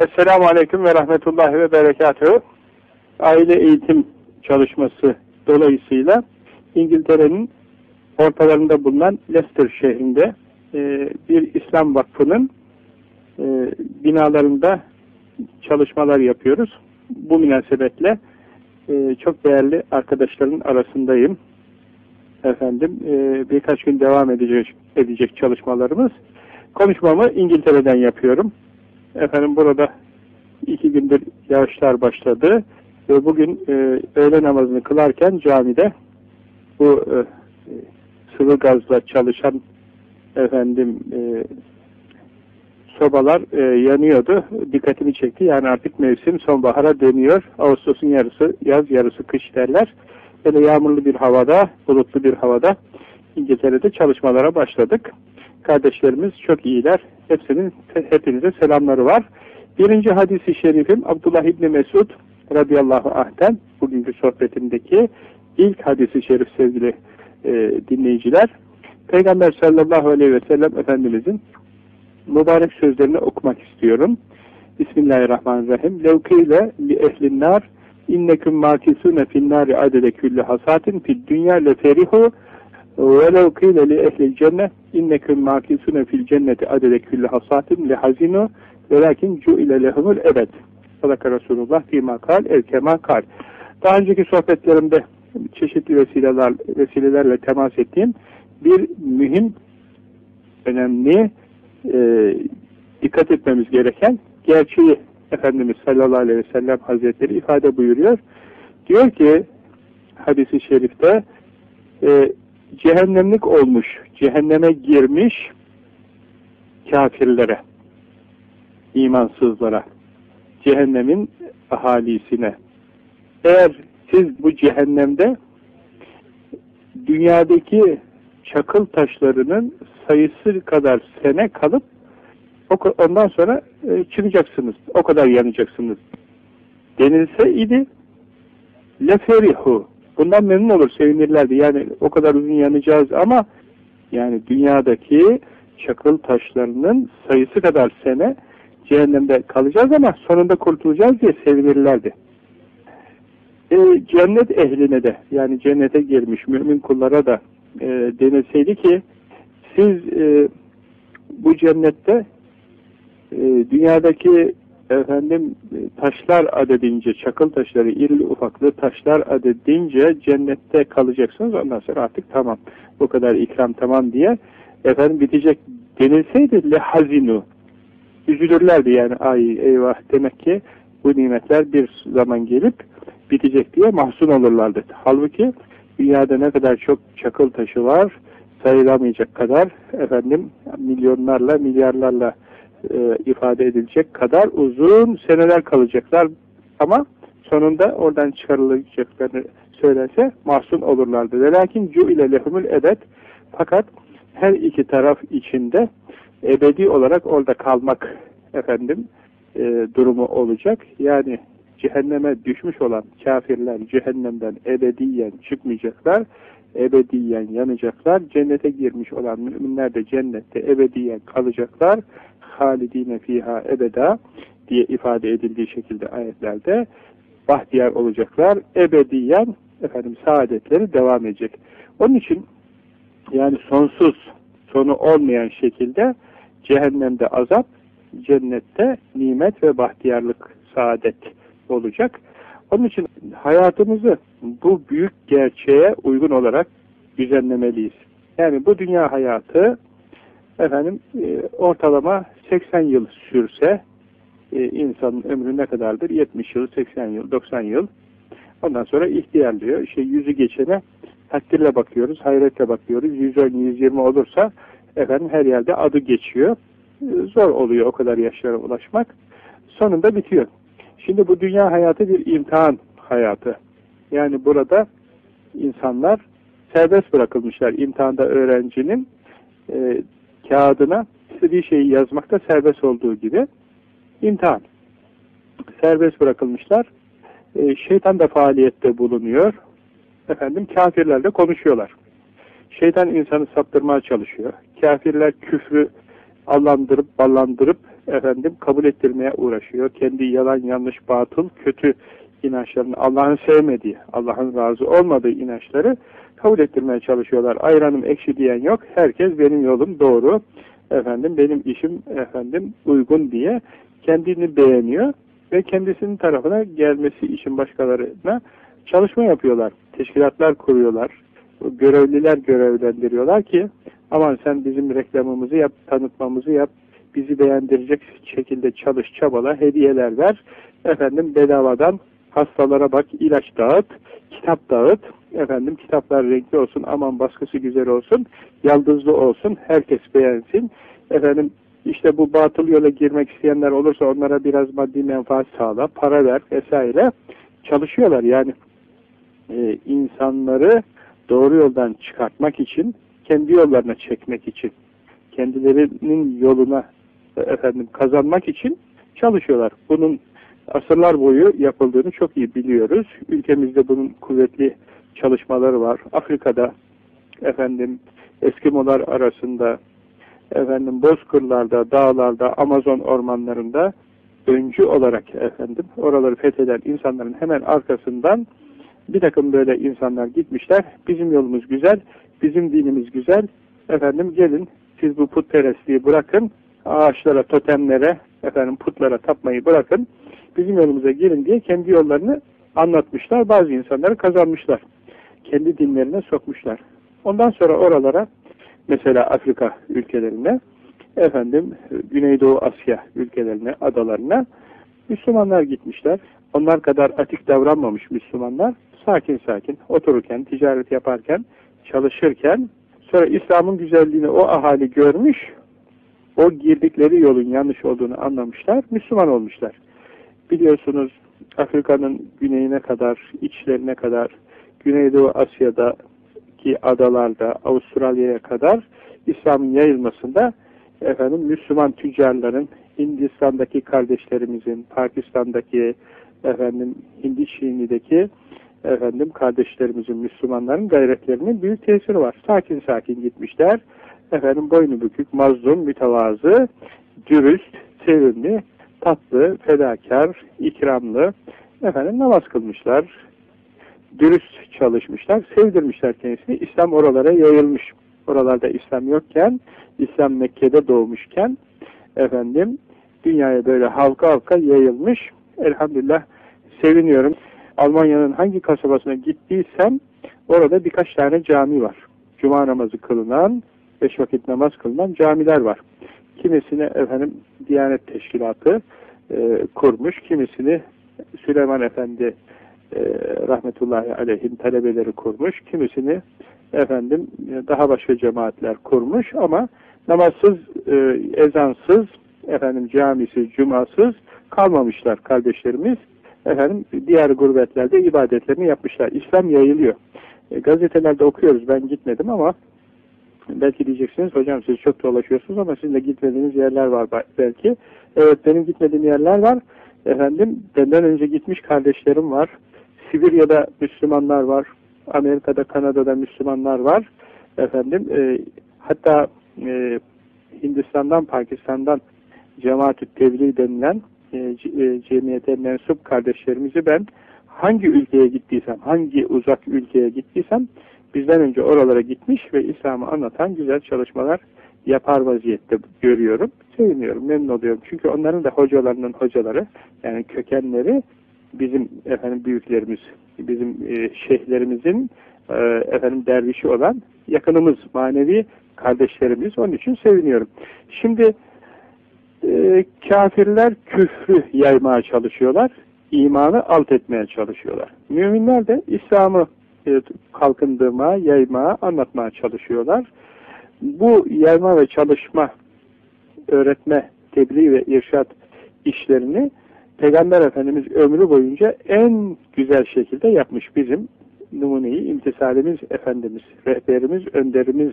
Esselamu Aleyküm ve Rahmetullahi ve Berekatühü. Aile eğitim çalışması dolayısıyla İngiltere'nin ortalarında bulunan Leicester şehrinde e, bir İslam Vakfı'nın e, binalarında çalışmalar yapıyoruz. Bu münasebetle e, çok değerli arkadaşların arasındayım. Efendim birkaç gün devam edecek, edecek çalışmalarımız. Konuşmamı İngiltere'den yapıyorum. Efendim burada iki gündür yağışlar başladı ve bugün e, öğle namazını kılarken camide bu e, sıvı gazla çalışan efendim e, sobalar e, yanıyordu. Dikkatimi çekti. Yani artık mevsim sonbahara dönüyor. Ağustos'un yarısı yaz, yarısı kış derler. Böyle yağmurlu bir havada, bulutlu bir havada İngiltere'de çalışmalara başladık. Kardeşlerimiz çok iyiler. Hepsinin hepinize selamları var. Birinci hadisi şerifim Abdullah İbni Mesud radıyallahu anh'ten bugünkü sohbetimdeki ilk hadisi şerif sevgili e, dinleyiciler. Peygamber sallallahu aleyhi ve sellem Efendimizin mübarek sözlerini okumak istiyorum. Bismillahirrahmanirrahim. Levkile li ehlin nar inneküm makisune fin nari adede külli hasatin fid dünya leferihu وَلَوْ قِيلَ لِأَهْلِ الْجَنَّةِ اِنَّكُمْ مَاكِسُونَ فِي الْجَنَّةِ عَدَدَ كُلِّ حَصَاتٍ لِحَزِنُوا وَلَكِنْ جُئِلَ لَهُمُ الْاَبَدِ Sadaka Resulullah fîmâ kal, erkemâ kal. Daha önceki sohbetlerimde çeşitli vesileler, vesilelerle temas ettiğim bir mühim, önemli, e, dikkat etmemiz gereken gerçeği Efendimiz sallallahu aleyhi ve sellem hazretleri ifade buyuruyor. Diyor ki hadisi şerifte e, cehennemlik olmuş, cehenneme girmiş kafirlere, imansızlara, cehennemin ahalisine. Eğer siz bu cehennemde dünyadaki çakıl taşlarının sayısı kadar sene kalıp ondan sonra e, çıkacaksınız. O kadar yanacaksınız. Denilse idi leferihu Bundan memnun olur, sevinirlerdi. Yani o kadar uzun yanacağız ama yani dünyadaki çakıl taşlarının sayısı kadar sene cehennemde kalacağız ama sonunda kurtulacağız diye sevinirlerdi. E, cennet ehline de yani cennete girmiş mümin kullara da e, denilseydi ki siz e, bu cennette e, dünyadaki efendim taşlar adedince, çakıl taşları, irili ufaklı taşlar adedince cennette kalacaksınız. Ondan sonra artık tamam, bu kadar ikram tamam diye efendim bitecek denilseydi lehazinu üzülürlerdi yani ay eyvah demek ki bu nimetler bir zaman gelip bitecek diye mahzun olurlardı. Halbuki dünyada ne kadar çok çakıl taşı var sayılamayacak kadar efendim milyonlarla milyarlarla e, ifade edilecek kadar uzun seneler kalacaklar ama sonunda oradan çıkarılacaklarını söylerse mahzun olurlardı. Ve lakin cu ile lehumul ebed fakat her iki taraf içinde ebedi olarak orada kalmak efendim e, durumu olacak. Yani cehenneme düşmüş olan kafirler cehennemden ebediyen çıkmayacaklar ebediyen yanacaklar. Cennete girmiş olan müminler de cennette ebediyen kalacaklar. Halidine fiha ebeda diye ifade edildiği şekilde ayetlerde bahtiyar olacaklar. Ebediyen efendim saadetleri devam edecek. Onun için yani sonsuz sonu olmayan şekilde cehennemde azap, cennette nimet ve bahtiyarlık saadet olacak. Onun için hayatımızı bu büyük gerçeğe uygun olarak düzenlemeliyiz. Yani bu dünya hayatı efendim e, ortalama 80 yıl sürse e, insanın ömrü ne kadardır? 70 yıl, 80 yıl, 90 yıl. Ondan sonra ihtiyarlıyor. İşte yüzü geçene takdirle bakıyoruz, hayretle bakıyoruz. 110, 120 olursa efendim her yerde adı geçiyor. E, zor oluyor o kadar yaşlara ulaşmak. Sonunda bitiyor. Şimdi bu dünya hayatı bir imtihan hayatı. Yani burada insanlar serbest bırakılmışlar. İmtihanda öğrencinin e, kağıdına istediği şeyi yazmakta serbest olduğu gibi imtihan. Serbest bırakılmışlar. E, şeytan da faaliyette bulunuyor. Efendim kafirlerle konuşuyorlar. Şeytan insanı saptırmaya çalışıyor. Kafirler küfrü allandırıp ballandırıp efendim kabul ettirmeye uğraşıyor. Kendi yalan, yanlış, batıl, kötü inançlarını, Allah'ın sevmediği, Allah'ın razı olmadığı inançları kabul ettirmeye çalışıyorlar. Ayranım ekşi diyen yok. Herkes benim yolum doğru. Efendim benim işim efendim uygun diye kendini beğeniyor ve kendisinin tarafına gelmesi için başkalarına çalışma yapıyorlar. Teşkilatlar kuruyorlar. Görevliler görevlendiriyorlar ki aman sen bizim reklamımızı yap, tanıtmamızı yap, bizi beğendirecek şekilde çalış, çabala, hediyeler ver. Efendim bedavadan hastalara bak, ilaç dağıt, kitap dağıt. Efendim kitaplar renkli olsun, aman baskısı güzel olsun, yaldızlı olsun, herkes beğensin. Efendim işte bu batıl yola girmek isteyenler olursa onlara biraz maddi menfaat sağla, para ver vesaire. Çalışıyorlar yani e, insanları doğru yoldan çıkartmak için, kendi yollarına çekmek için, kendilerinin yoluna e, efendim kazanmak için çalışıyorlar. Bunun asırlar boyu yapıldığını çok iyi biliyoruz. Ülkemizde bunun kuvvetli çalışmaları var. Afrika'da efendim Eskimolar arasında efendim bozkırlarda, dağlarda, Amazon ormanlarında öncü olarak efendim oraları fetheden insanların hemen arkasından bir takım böyle insanlar gitmişler. Bizim yolumuz güzel, bizim dinimiz güzel. Efendim gelin siz bu putperestliği bırakın, ağaçlara, totemlere, efendim putlara tapmayı bırakın. Bizim yolumuza girin diye kendi yollarını anlatmışlar. Bazı insanları kazanmışlar. Kendi dinlerine sokmuşlar. Ondan sonra oralara mesela Afrika ülkelerine efendim Güneydoğu Asya ülkelerine, adalarına Müslümanlar gitmişler. Onlar kadar atik davranmamış Müslümanlar sakin sakin otururken, ticaret yaparken, çalışırken sonra İslam'ın güzelliğini o ahali görmüş, o girdikleri yolun yanlış olduğunu anlamışlar, Müslüman olmuşlar. Biliyorsunuz Afrika'nın güneyine kadar, içlerine kadar, Güneydoğu Asya'daki adalarda, Avustralya'ya kadar İslam'ın yayılmasında efendim Müslüman tüccarların, Hindistan'daki kardeşlerimizin, Pakistan'daki efendim Hindi Çinli'deki efendim kardeşlerimizin, Müslümanların gayretlerinin büyük tesiri var. Sakin sakin gitmişler. Efendim boynu bükük, mazlum, mütevazı, dürüst, sevimli, tatlı, fedakar, ikramlı efendim namaz kılmışlar. Dürüst çalışmışlar, sevdirmişler kendisini. İslam oralara yayılmış. Oralarda İslam yokken, İslam Mekke'de doğmuşken efendim dünyaya böyle halka halka yayılmış. Elhamdülillah seviniyorum. Almanya'nın hangi kasabasına gittiysem orada birkaç tane cami var. Cuma namazı kılınan, beş vakit namaz kılınan camiler var. Kimisini efendim Diyanet Teşkilatı e, kurmuş, kimisini Süleyman Efendi e, rahmetullahi aleyhin talebeleri kurmuş, kimisini efendim daha başka cemaatler kurmuş ama namazsız, e, ezansız, efendim camisi, cumasız kalmamışlar kardeşlerimiz. Efendim diğer gurbetlerde ibadetlerini yapmışlar. İslam yayılıyor. E, gazetelerde okuyoruz. Ben gitmedim ama belki diyeceksiniz hocam siz çok dolaşıyorsunuz ama sizin de gitmediğiniz yerler var belki. Evet benim gitmediğim yerler var. Efendim benden önce gitmiş kardeşlerim var. Sibirya'da Müslümanlar var. Amerika'da, Kanada'da Müslümanlar var. Efendim e, hatta e, Hindistan'dan, Pakistan'dan cemaat-ü tebliğ denilen e, e, cemiyete mensup kardeşlerimizi ben hangi ülkeye gittiysem, hangi uzak ülkeye gittiysem bizden önce oralara gitmiş ve İslam'ı anlatan güzel çalışmalar yapar vaziyette görüyorum. Seviniyorum, memnun oluyorum. Çünkü onların da hocalarının hocaları, yani kökenleri bizim efendim büyüklerimiz, bizim e, şeyhlerimizin e, efendim dervişi olan yakınımız, manevi kardeşlerimiz. Onun için seviniyorum. Şimdi e, kafirler küfrü yaymaya çalışıyorlar. imanı alt etmeye çalışıyorlar. Müminler de İslam'ı e, kalkındırmaya, yaymaya, anlatmaya çalışıyorlar. Bu yayma ve çalışma, öğretme, tebliğ ve irşat işlerini Peygamber Efendimiz ömrü boyunca en güzel şekilde yapmış bizim numuneyi, imtisalimiz, Efendimiz, rehberimiz, önderimiz,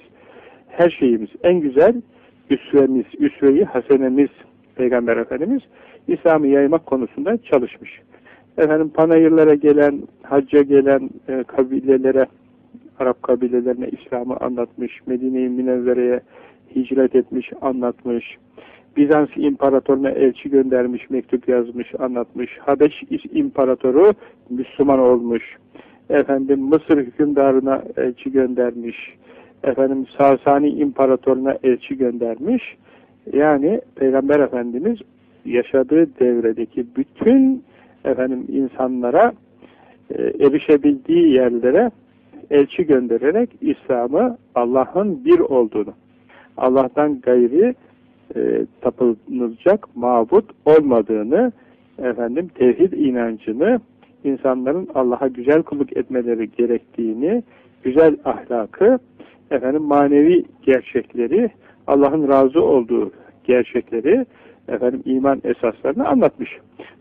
her şeyimiz en güzel üsvemiz, üsveyi hasenemiz Peygamber Efendimiz İslam'ı yaymak konusunda çalışmış. Efendim panayırlara gelen, hacca gelen e, kabilelere, Arap kabilelerine İslam'ı anlatmış, Medine-i Münevvere'ye hicret etmiş, anlatmış. Bizans imparatoruna elçi göndermiş, mektup yazmış, anlatmış. Habeş imparatoru Müslüman olmuş. Efendim Mısır hükümdarına elçi göndermiş. Efendim Sasani imparatoruna elçi göndermiş. Yani Peygamber Efendimiz yaşadığı devredeki bütün efendim insanlara e, erişebildiği yerlere elçi göndererek İslam'ı Allah'ın bir olduğunu, Allah'tan gayri e, tapınılacak mabut olmadığını, efendim tevhid inancını, insanların Allah'a güzel kulluk etmeleri gerektiğini, güzel ahlakı, efendim manevi gerçekleri, Allah'ın razı olduğu gerçekleri, efendim iman esaslarını anlatmış.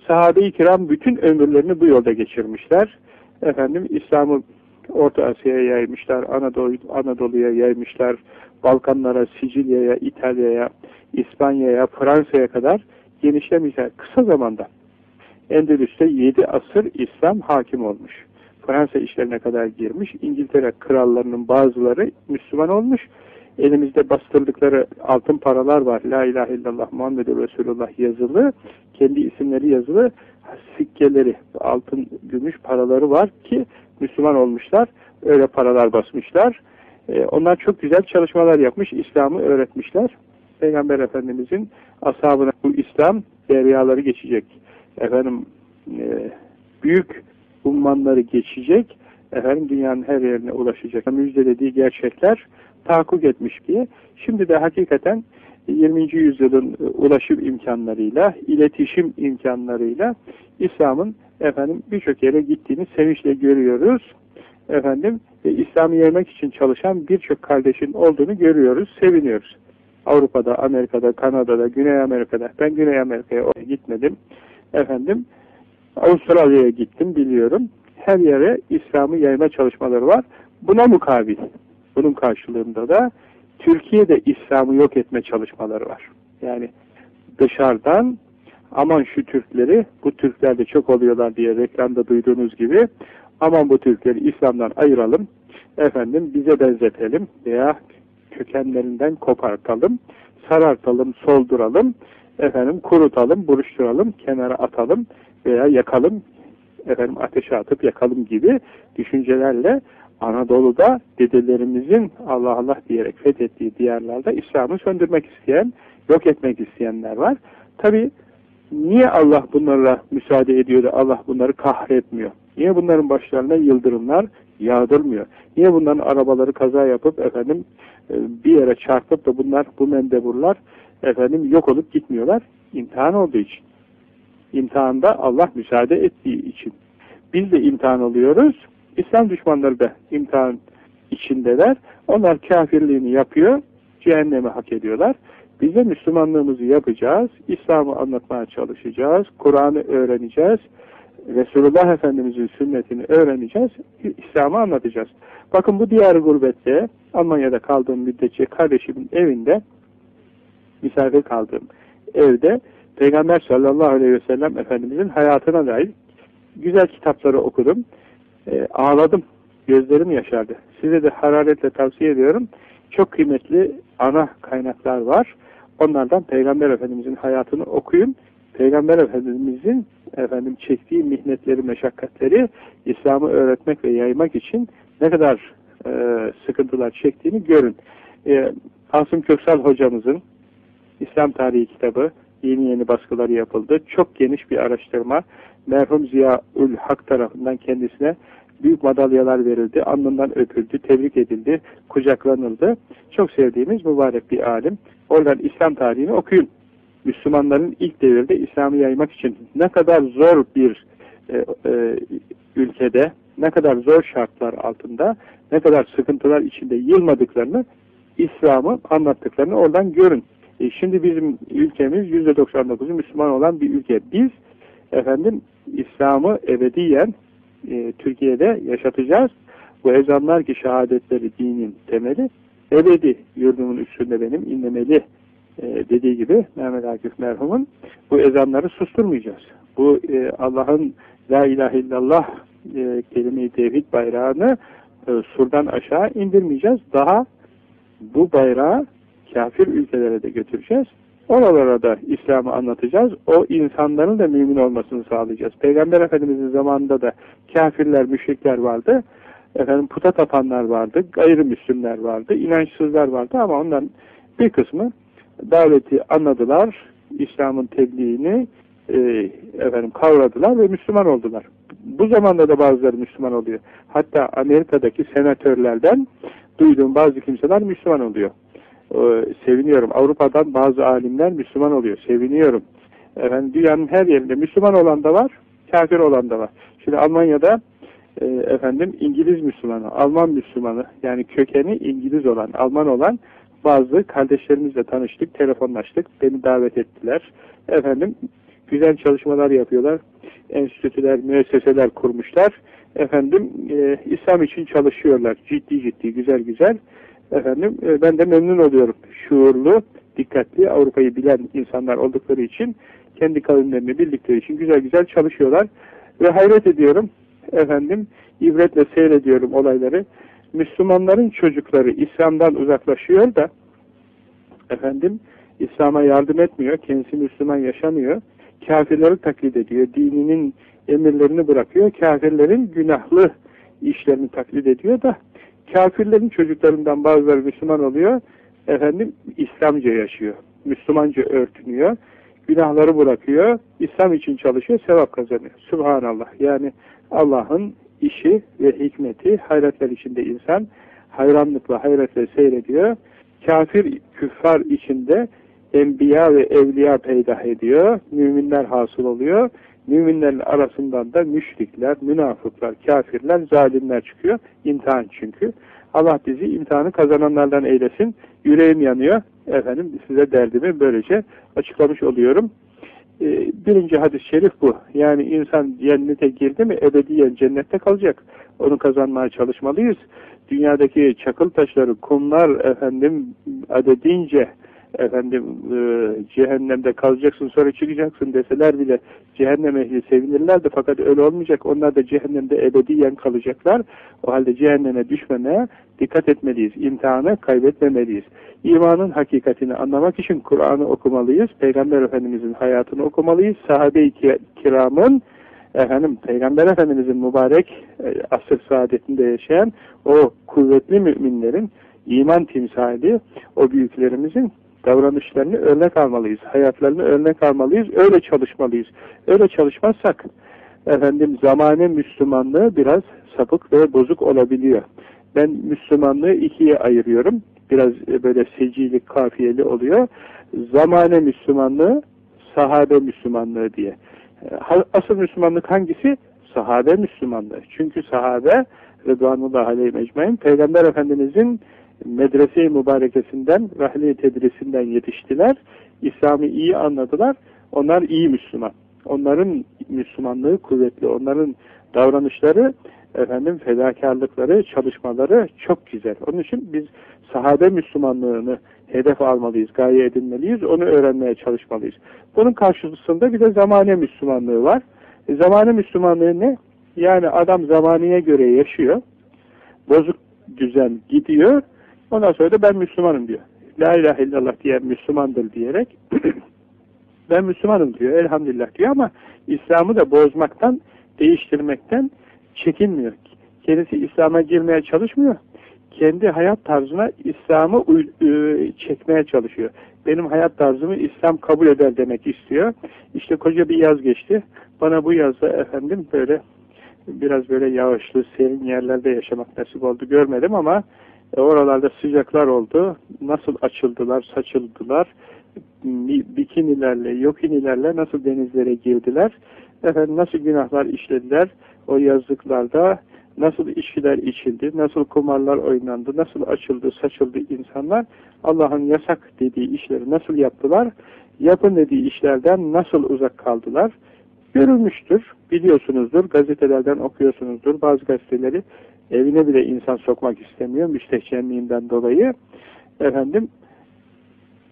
Sahabe-i kiram bütün ömürlerini bu yolda geçirmişler. Efendim İslam'ı Orta Asya'ya yaymışlar, Anadolu Anadolu'ya yaymışlar, Balkanlara, Sicilya'ya, İtalya'ya, İspanya'ya, Fransa'ya kadar genişlemişler kısa zamanda. Endülüs'te 7 asır İslam hakim olmuş. Fransa işlerine kadar girmiş. İngiltere krallarının bazıları Müslüman olmuş. Elimizde bastırdıkları altın paralar var. La ilahe illallah Muhammedur Resulullah yazılı. Kendi isimleri yazılı. Sikkeleri, altın, gümüş paraları var ki Müslüman olmuşlar. Öyle paralar basmışlar. Ee, onlar çok güzel çalışmalar yapmış. İslam'ı öğretmişler. Peygamber Efendimizin ashabına bu İslam deryaları geçecek. Efendim e, büyük ummanları geçecek. Efendim dünyanın her yerine ulaşacak. Müjdelediği gerçekler tahakkuk etmiş ki şimdi de hakikaten 20. yüzyılın ulaşım imkanlarıyla, iletişim imkanlarıyla İslam'ın efendim birçok yere gittiğini sevinçle görüyoruz. Efendim e, İslam'ı yaymak için çalışan birçok kardeşin olduğunu görüyoruz, seviniyoruz. Avrupa'da, Amerika'da, Kanada'da, Güney Amerika'da. Ben Güney Amerika'ya oraya gitmedim. Efendim Avustralya'ya gittim biliyorum. Her yere İslam'ı yayma çalışmaları var. Buna mukabil, bunun karşılığında da Türkiye'de İslam'ı yok etme çalışmaları var. Yani dışarıdan aman şu Türkleri, bu Türkler de çok oluyorlar diye reklamda duyduğunuz gibi aman bu Türkleri İslam'dan ayıralım, efendim bize benzetelim veya kökenlerinden kopartalım, sarartalım, solduralım, efendim kurutalım, buruşturalım, kenara atalım veya yakalım, efendim ateşe atıp yakalım gibi düşüncelerle Anadolu'da dedelerimizin Allah Allah diyerek fethettiği diyarlarda İslam'ı söndürmek isteyen, yok etmek isteyenler var. Tabi niye Allah bunlara müsaade ediyor da Allah bunları kahretmiyor? Niye bunların başlarına yıldırımlar yağdırmıyor? Niye bunların arabaları kaza yapıp efendim e, bir yere çarpıp da bunlar bu mendeburlar efendim yok olup gitmiyorlar? İmtihan olduğu için. İmtihanda Allah müsaade ettiği için. Biz de imtihan oluyoruz. İslam düşmanları da imtihan içindeler. Onlar kafirliğini yapıyor. Cehennemi hak ediyorlar. Biz de Müslümanlığımızı yapacağız. İslam'ı anlatmaya çalışacağız. Kur'an'ı öğreneceğiz. Resulullah Efendimiz'in sünnetini öğreneceğiz. İslam'ı anlatacağız. Bakın bu diyar gurbette Almanya'da kaldığım müddetçe kardeşimin evinde misafir kaldığım evde Peygamber sallallahu aleyhi ve sellem Efendimizin hayatına dair güzel kitapları okudum. E, ağladım. Gözlerim yaşardı. Size de hararetle tavsiye ediyorum. Çok kıymetli ana kaynaklar var. Onlardan Peygamber Efendimizin hayatını okuyun. Peygamber Efendimizin efendim çektiği mihnetleri, meşakkatleri İslam'ı öğretmek ve yaymak için ne kadar e, sıkıntılar çektiğini görün. E, Asım Köksal hocamızın İslam Tarihi kitabı yeni yeni baskıları yapıldı. Çok geniş bir araştırma. Merhum Ziyaül Hak tarafından kendisine büyük madalyalar verildi. Alnından öpüldü, tebrik edildi, kucaklanıldı. Çok sevdiğimiz mübarek bir alim. Oradan İslam tarihini okuyun. Müslümanların ilk devirde İslam'ı yaymak için ne kadar zor bir e, e, ülkede, ne kadar zor şartlar altında, ne kadar sıkıntılar içinde yılmadıklarını, İslam'ı anlattıklarını oradan görün. E şimdi bizim ülkemiz %99'u Müslüman olan bir ülke. Biz efendim İslam'ı ebediyen e, Türkiye'de yaşatacağız. Bu ezanlar ki şehadetleri dinin temeli ebedi yurdumun üstünde benim inlemeli e, dediği gibi Mehmet Akif merhumun bu ezanları susturmayacağız. Bu e, Allah'ın La ilahe illallah e, kelime-i tevhid bayrağını e, surdan aşağı indirmeyeceğiz. Daha bu bayrağı kafir ülkelere de götüreceğiz. Oralara da İslam'ı anlatacağız. O insanların da mümin olmasını sağlayacağız. Peygamber Efendimiz'in zamanında da kafirler, müşrikler vardı. Efendim puta tapanlar vardı, gayrimüslimler vardı, inançsızlar vardı ama onların bir kısmı daveti anladılar, İslam'ın tebliğini e, efendim kavradılar ve Müslüman oldular. Bu zamanda da bazıları Müslüman oluyor. Hatta Amerika'daki senatörlerden duyduğum bazı kimseler Müslüman oluyor. Ee, seviniyorum. Avrupa'dan bazı alimler Müslüman oluyor. Seviniyorum. Efendim, dünyanın her yerinde Müslüman olan da var, kafir olan da var. Şimdi Almanya'da e, efendim İngiliz Müslümanı, Alman Müslümanı yani kökeni İngiliz olan, Alman olan bazı kardeşlerimizle tanıştık, telefonlaştık, beni davet ettiler. Efendim güzel çalışmalar yapıyorlar. Enstitüler, müesseseler kurmuşlar. Efendim e, İslam için çalışıyorlar. Ciddi ciddi, güzel güzel. Efendim e, ben de memnun oluyorum. Şuurlu, dikkatli, Avrupa'yı bilen insanlar oldukları için kendi kavimlerini bildikleri için güzel güzel çalışıyorlar. Ve hayret ediyorum. Efendim ibretle seyrediyorum olayları. Müslümanların çocukları İslam'dan uzaklaşıyor da efendim İslam'a yardım etmiyor, kendisi Müslüman yaşamıyor, kafirleri taklit ediyor, dininin emirlerini bırakıyor, kafirlerin günahlı işlerini taklit ediyor da kafirlerin çocuklarından bazıları Müslüman oluyor, efendim İslamca yaşıyor, Müslümanca örtünüyor, günahları bırakıyor, İslam için çalışıyor, sevap kazanıyor. Subhanallah. Yani Allah'ın işi ve hikmeti hayretler içinde insan hayranlıkla, hayretle seyrediyor. Kafir, küffar içinde enbiya ve evliya peydah ediyor. Müminler hasıl oluyor. Müminlerin arasından da müşrikler, münafıklar, kafirler, zalimler çıkıyor. İmtihan çünkü. Allah bizi imtihanı kazananlardan eylesin. Yüreğim yanıyor. Efendim size derdimi böylece açıklamış oluyorum. Ee, birinci hadis-i şerif bu. Yani insan cennete girdi mi ebediyen cennette kalacak. Onu kazanmaya çalışmalıyız. Dünyadaki çakıl taşları, kumlar efendim adedince efendim e, cehennemde kalacaksın sonra çıkacaksın deseler bile cehennem ehli sevinirlerdi fakat öyle olmayacak. Onlar da cehennemde ebediyen kalacaklar. O halde cehenneme düşmemeye dikkat etmeliyiz. İmtihanı kaybetmemeliyiz. İmanın hakikatini anlamak için Kur'an'ı okumalıyız. Peygamber Efendimizin hayatını okumalıyız. Sahabe-i kiramın efendim Peygamber Efendimizin mübarek e, asır saadetinde yaşayan o kuvvetli müminlerin iman timsali o büyüklerimizin davranışlarını örnek almalıyız. Hayatlarını örnek almalıyız. Öyle çalışmalıyız. Öyle çalışmazsak efendim zamane Müslümanlığı biraz sapık ve bozuk olabiliyor. Ben Müslümanlığı ikiye ayırıyorum. Biraz e, böyle secilik, kafiyeli oluyor. Zamane Müslümanlığı, sahabe Müslümanlığı diye. E, asıl Müslümanlık hangisi? Sahabe Müslümanlığı. Çünkü sahabe Rıdvanullah Aleyhi Mecmain Peygamber Efendimizin medrese-i mübarekesinden, rahli tedrisinden yetiştiler. İslam'ı iyi anladılar. Onlar iyi Müslüman. Onların Müslümanlığı kuvvetli. Onların davranışları, efendim fedakarlıkları, çalışmaları çok güzel. Onun için biz sahabe Müslümanlığını hedef almalıyız, gaye edinmeliyiz, onu öğrenmeye çalışmalıyız. Bunun karşısında bir de zamane Müslümanlığı var. E, zamane Müslümanlığı ne? Yani adam zamaniye göre yaşıyor, bozuk düzen gidiyor, ondan sonra da ben Müslümanım diyor. La ilahe illallah diyen Müslümandır diyerek ben Müslümanım diyor, elhamdülillah diyor ama İslam'ı da bozmaktan, değiştirmekten çekinmiyor. Kendisi İslam'a girmeye çalışmıyor. Kendi hayat tarzına İslam'ı e, çekmeye çalışıyor. Benim hayat tarzımı İslam kabul eder demek istiyor. İşte koca bir yaz geçti. Bana bu yazda efendim böyle biraz böyle yağışlı, serin yerlerde yaşamak nasip oldu. Görmedim ama e, oralarda sıcaklar oldu. Nasıl açıldılar, saçıldılar. Bikinilerle, yokinilerle nasıl denizlere girdiler. Efendim nasıl günahlar işlediler? O yazlıklarda nasıl içkiler içildi, nasıl kumarlar oynandı, nasıl açıldı, saçıldı insanlar, Allah'ın yasak dediği işleri nasıl yaptılar, yapın dediği işlerden nasıl uzak kaldılar, görülmüştür, biliyorsunuzdur, gazetelerden okuyorsunuzdur, bazı gazeteleri evine bile insan sokmak istemiyor, müstehcenliğinden dolayı, efendim,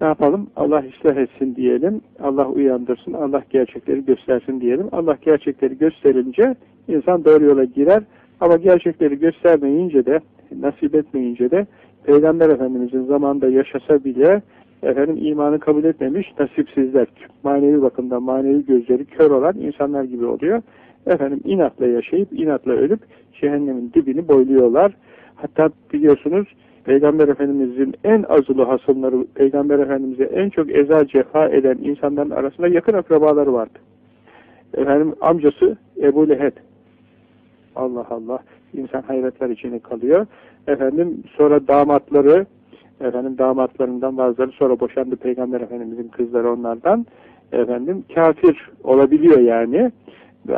ne yapalım? Allah ıslah etsin diyelim. Allah uyandırsın. Allah gerçekleri göstersin diyelim. Allah gerçekleri gösterince insan doğru yola girer. Ama gerçekleri göstermeyince de, nasip etmeyince de Peygamber Efendimizin zamanında yaşasa bile efendim imanı kabul etmemiş nasipsizler, manevi bakımdan manevi gözleri kör olan insanlar gibi oluyor. Efendim inatla yaşayıp inatla ölüp cehennemin dibini boyluyorlar. Hatta biliyorsunuz Peygamber Efendimiz'in en azılı hasımları, Peygamber Efendimiz'e en çok eza cefa eden insanların arasında yakın akrabaları vardı. Efendim amcası Ebu Leheb. Allah Allah. insan hayretler içine kalıyor. Efendim sonra damatları efendim damatlarından bazıları sonra boşandı Peygamber Efendimiz'in kızları onlardan. Efendim kafir olabiliyor yani.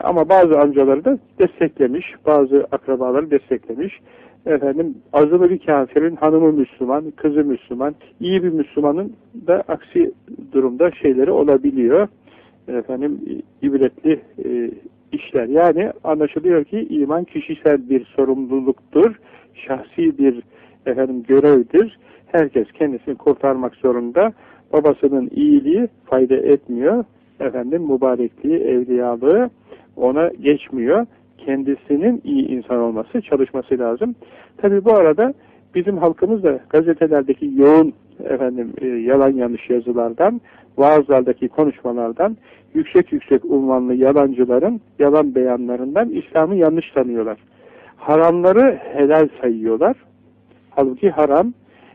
Ama bazı amcaları da desteklemiş, bazı akrabaları desteklemiş. Efendim azılı bir kafirin hanımı Müslüman, kızı Müslüman, iyi bir Müslümanın da aksi durumda şeyleri olabiliyor. Efendim ibretli e, işler. Yani anlaşılıyor ki iman kişisel bir sorumluluktur, şahsi bir efendim görevdir. Herkes kendisini kurtarmak zorunda. Babasının iyiliği fayda etmiyor. Efendim mübarekliği, evliyalığı ona geçmiyor. Kendisinin iyi insan olması, çalışması lazım. Tabi bu arada bizim halkımız da gazetelerdeki yoğun efendim e, yalan yanlış yazılardan, vaazlardaki konuşmalardan, yüksek yüksek unvanlı yalancıların yalan beyanlarından İslam'ı yanlış tanıyorlar. Haramları helal sayıyorlar. Halbuki haram,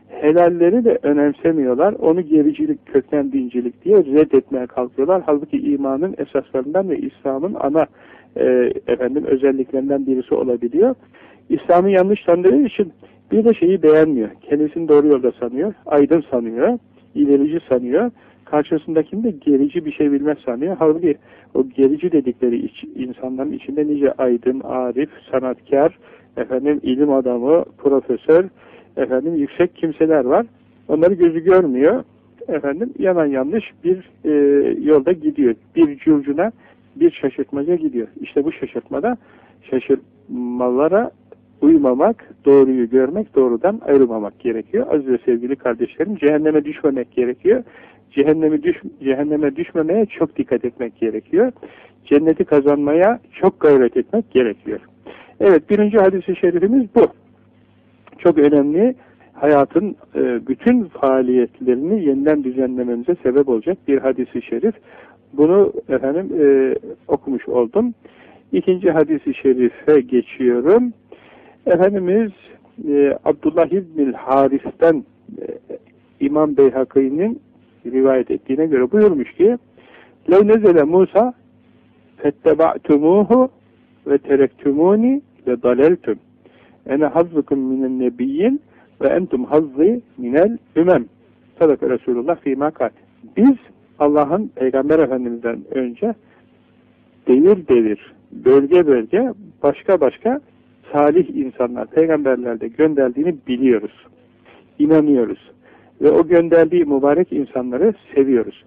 helalleri de önemsemiyorlar. Onu gericilik, kökten dincilik diye reddetmeye kalkıyorlar. Halbuki imanın esaslarından ve İslam'ın ana e, efendim özelliklerinden birisi olabiliyor. İslam'ı yanlış tanıdığı için bir de şeyi beğenmiyor. Kendisini doğru yolda sanıyor, aydın sanıyor, ilerici sanıyor. Karşısındakini de gerici bir şey bilmez sanıyor. Halbuki o gerici dedikleri iç, insanların içinde nice aydın, arif, sanatkar, efendim ilim adamı, profesör, efendim yüksek kimseler var. Onları gözü görmüyor. Efendim yalan yanlış bir e, yolda gidiyor. Bir curcuna, bir şaşırtmaca gidiyor. İşte bu şaşırtmada şaşırtmalara uymamak, doğruyu görmek, doğrudan ayrılmamak gerekiyor. Aziz ve sevgili kardeşlerim, cehenneme düşmemek gerekiyor. Cehenneme, düş, cehenneme düşmemeye çok dikkat etmek gerekiyor. Cenneti kazanmaya çok gayret etmek gerekiyor. Evet, birinci hadisi şerifimiz bu Çok önemli, hayatın e, bütün faaliyetlerini yeniden düzenlememize sebep olacak bir hadisi şerif. Bunu efendim e, okumuş oldum. İkinci hadisi şerife geçiyorum. Efendimiz e, Abdullah İbnül Haris'ten e, İmam Beyhakî'nin rivayet ettiğine göre buyurmuş ki لَوْ نَزَلَ Musa فَاتَّبَعْتُمُوهُ ve terektumuni ve daleltum. Ene hazzukum minen nebiyyin ve entum hazzi minel ümem. Sadaka Resulullah fîmâ kal. Biz Allah'ın Peygamber Efendimiz'den önce devir devir, bölge bölge, başka başka salih insanlar, peygamberlerde gönderdiğini biliyoruz. İnanıyoruz. Ve o gönderdiği mübarek insanları seviyoruz.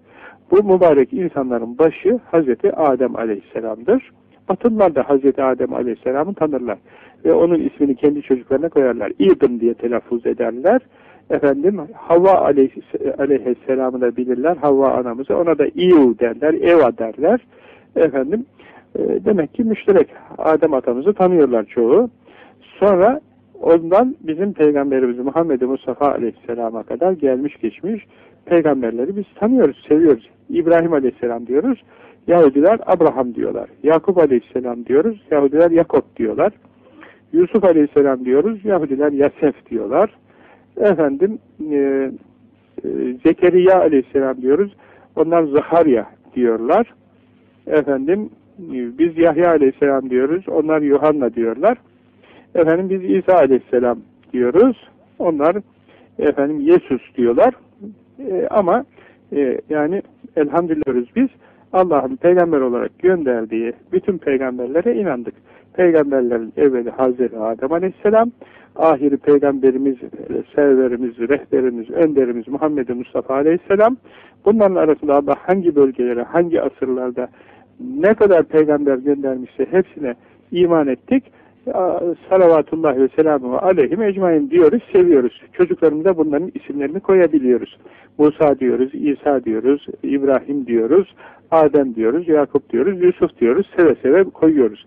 Bu mübarek insanların başı Hazreti Adem Aleyhisselam'dır. Batılılar da Hazreti Adem Aleyhisselam'ı tanırlar. Ve onun ismini kendi çocuklarına koyarlar. İbn diye telaffuz ederler. Efendim Havva Aleyhisselam'ı da bilirler. Havva anamızı. Ona da İv derler. Eva derler. Efendim e, demek ki müşterek Adem atamızı tanıyorlar çoğu. Sonra ondan bizim peygamberimiz Muhammed Mustafa Aleyhisselam'a kadar gelmiş geçmiş peygamberleri biz tanıyoruz, seviyoruz. İbrahim Aleyhisselam diyoruz. Yahudiler Abraham diyorlar. Yakup Aleyhisselam diyoruz. Yahudiler Yakup diyorlar. Yusuf Aleyhisselam diyoruz. Yahudiler Yasef diyorlar. Efendim e, e, Zekeriya Aleyhisselam diyoruz. Onlar Zaharya diyorlar. Efendim biz Yahya aleyhisselam diyoruz, onlar Yuhanna diyorlar. Efendim biz İsa aleyhisselam diyoruz, onlar efendim Yesus diyorlar. E, ama e, yani elhamdülillah biz Allah'ın peygamber olarak gönderdiği bütün peygamberlere inandık. Peygamberlerin evveli Hazreti Adem Aleyhisselam, ahiri peygamberimiz, serverimiz, rehberimiz, önderimiz Muhammed Mustafa Aleyhisselam. Bunların arasında Allah hangi bölgelere, hangi asırlarda ne kadar peygamber göndermişse hepsine iman ettik. Salavatullah ve selamu aleyhim ecmain diyoruz, seviyoruz. Çocuklarımıza bunların isimlerini koyabiliyoruz. Musa diyoruz, İsa diyoruz, İbrahim diyoruz, Adem diyoruz, Yakup diyoruz, Yusuf diyoruz, seve seve koyuyoruz.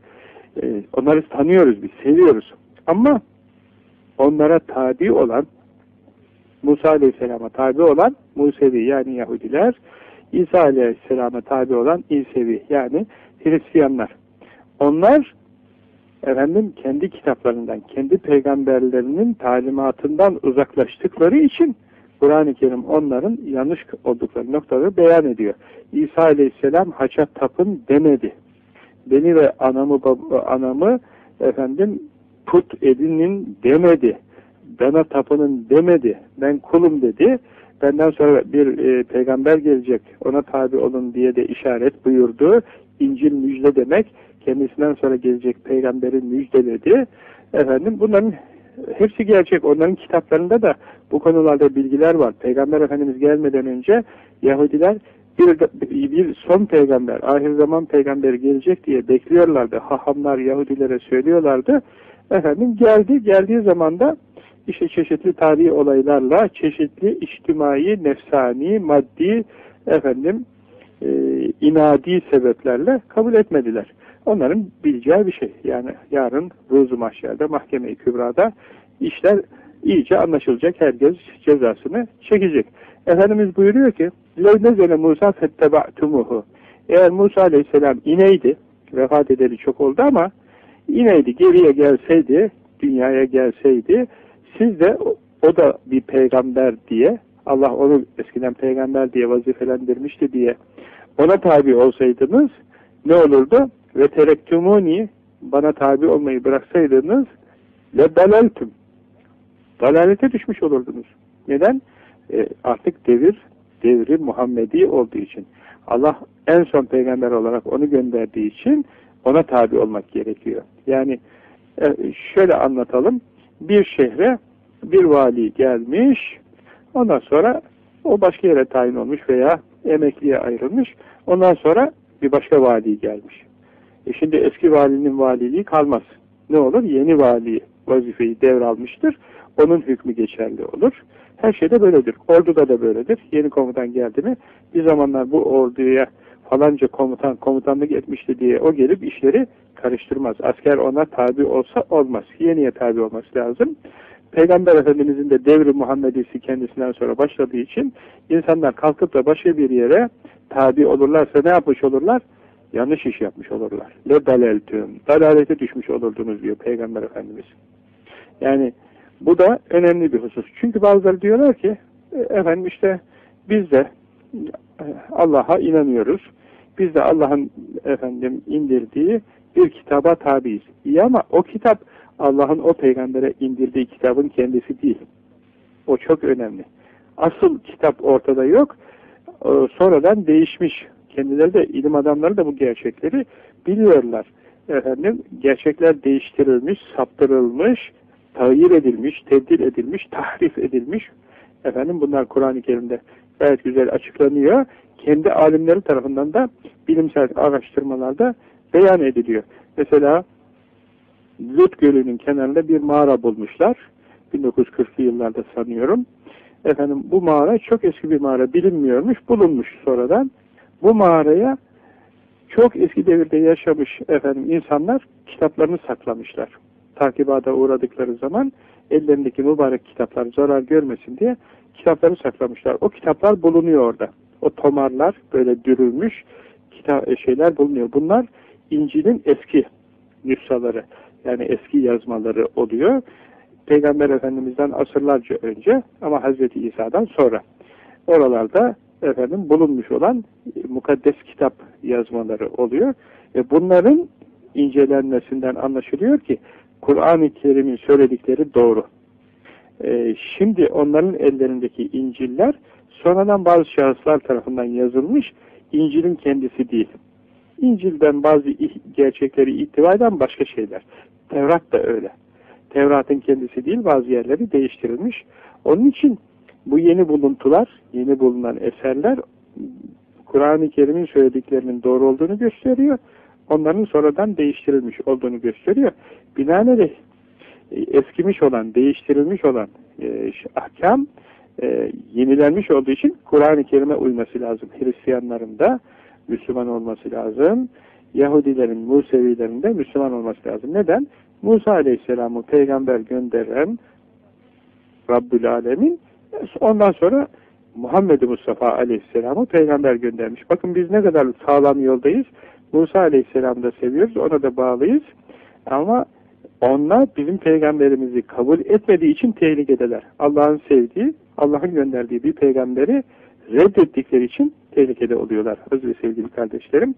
Ee, onları tanıyoruz biz, seviyoruz. Ama onlara tabi olan Musa Aleyhisselam'a tabi olan Musevi yani Yahudiler, İsa Aleyhisselam'a tabi olan İsevi yani Hristiyanlar. Onlar efendim kendi kitaplarından, kendi peygamberlerinin talimatından uzaklaştıkları için Kur'an-ı Kerim onların yanlış oldukları noktaları beyan ediyor. İsa Aleyhisselam haça tapın demedi. Beni ve anamı anamı efendim put edinin demedi. Bana tapının demedi. Ben kulum dedi. Benden sonra bir e, peygamber gelecek. Ona tabi olun diye de işaret buyurdu. İncil müjde demek. Kendisinden sonra gelecek peygamberin müjdeledi. Efendim bunların hepsi gerçek. Onların kitaplarında da bu konularda bilgiler var. Peygamber Efendimiz gelmeden önce Yahudiler bir, bir son peygamber, ahir zaman peygamberi gelecek diye bekliyorlardı. Hahamlar Yahudilere söylüyorlardı. Efendim geldi, geldiği zaman da işte çeşitli tarihi olaylarla, çeşitli içtimai, nefsani, maddi, efendim, e, inadi sebeplerle kabul etmediler. Onların bileceği bir şey. Yani yarın Ruzu Mahşer'de, Mahkeme-i Kübra'da işler iyice anlaşılacak. Herkes cezasını çekecek. Efendimiz buyuruyor ki لَوْنَزَلَ Musa فَاتَّبَعْتُمُهُ Eğer Musa Aleyhisselam ineydi, vefat edeli çok oldu ama ineydi, geriye gelseydi, dünyaya gelseydi, siz de o da bir peygamber diye, Allah onu eskiden peygamber diye vazifelendirmişti diye ona tabi olsaydınız ne olurdu? Ve terektumuni bana tabi olmayı bıraksaydınız le dalaltüm. Dalalete düşmüş olurdunuz. Neden? E, artık devir devri Muhammedi olduğu için. Allah en son peygamber olarak onu gönderdiği için ona tabi olmak gerekiyor. Yani e, şöyle anlatalım. Bir şehre bir vali gelmiş, ondan sonra o başka yere tayin olmuş veya emekliye ayrılmış. Ondan sonra bir başka vali gelmiş. E şimdi eski valinin valiliği kalmaz. Ne olur? Yeni vali vazifeyi devralmıştır. Onun hükmü geçerli olur. Her şeyde böyledir. Orduda da böyledir. Yeni komutan geldi mi bir zamanlar bu orduya falanca komutan komutanlık etmişti diye o gelip işleri karıştırmaz. Asker ona tabi olsa olmaz. Yeniye tabi olması lazım. Peygamber Efendimizin de devri Muhammedisi kendisinden sonra başladığı için insanlar kalkıp da başka bir yere tabi olurlarsa ne yapmış olurlar? Yanlış iş yapmış olurlar. Le daleltüm. Dalalete düşmüş olurdunuz diyor Peygamber Efendimiz. Yani bu da önemli bir husus. Çünkü bazıları diyorlar ki e, efendim işte biz de e, Allah'a inanıyoruz. Biz de Allah'ın efendim indirdiği bir kitaba tabiiz. İyi ama o kitap Allah'ın o peygambere indirdiği kitabın kendisi değil. O çok önemli. Asıl kitap ortada yok. Ee, sonradan değişmiş. Kendileri de ilim adamları da bu gerçekleri biliyorlar. Efendim gerçekler değiştirilmiş, saptırılmış, tağyir edilmiş, tebdil edilmiş, tahrif edilmiş. Efendim bunlar Kur'an-ı Kerim'de gayet güzel açıklanıyor. Kendi alimleri tarafından da bilimsel araştırmalarda beyan ediliyor. Mesela Lut Gölü'nün kenarında bir mağara bulmuşlar. 1940'lı yıllarda sanıyorum. Efendim bu mağara çok eski bir mağara bilinmiyormuş, bulunmuş sonradan. Bu mağaraya çok eski devirde yaşamış efendim insanlar kitaplarını saklamışlar. Takibada uğradıkları zaman ellerindeki mübarek kitaplar zarar görmesin diye kitapları saklamışlar. O kitaplar bulunuyor orada. O tomarlar böyle dürülmüş kitap şeyler bulunuyor. Bunlar İncil'in eski nüshaları yani eski yazmaları oluyor. Peygamber Efendimiz'den asırlarca önce ama Hazreti İsa'dan sonra. Oralarda efendim bulunmuş olan mukaddes kitap yazmaları oluyor. E bunların incelenmesinden anlaşılıyor ki Kur'an-ı Kerim'in söyledikleri doğru. E, şimdi onların ellerindeki İncil'ler sonradan bazı şahıslar tarafından yazılmış, İncil'in kendisi değil. İncil'den bazı gerçekleri ihtiva başka şeyler. Tevrat da öyle. Tevrat'ın kendisi değil bazı yerleri değiştirilmiş. Onun için bu yeni buluntular, yeni bulunan eserler Kur'an-ı Kerim'in söylediklerinin doğru olduğunu gösteriyor. Onların sonradan değiştirilmiş olduğunu gösteriyor. Binaenaleyh e, eskimiş olan, değiştirilmiş olan e, ahkam e, yenilenmiş olduğu için Kur'an-ı Kerim'e uyması lazım. Hristiyanların da Müslüman olması lazım. Yahudilerin, Musevilerin de Müslüman olması lazım. Neden? Musa Aleyhisselam'ı peygamber gönderen Rabbül Alemin Ondan sonra Muhammed Mustafa Aleyhisselam'ı peygamber göndermiş. Bakın biz ne kadar sağlam yoldayız. Musa Aleyhisselam'ı da seviyoruz, ona da bağlıyız. Ama onlar bizim peygamberimizi kabul etmediği için tehlikedeler. Allah'ın sevdiği, Allah'ın gönderdiği bir peygamberi reddettikleri için tehlikede oluyorlar. Aziz sevgili kardeşlerim.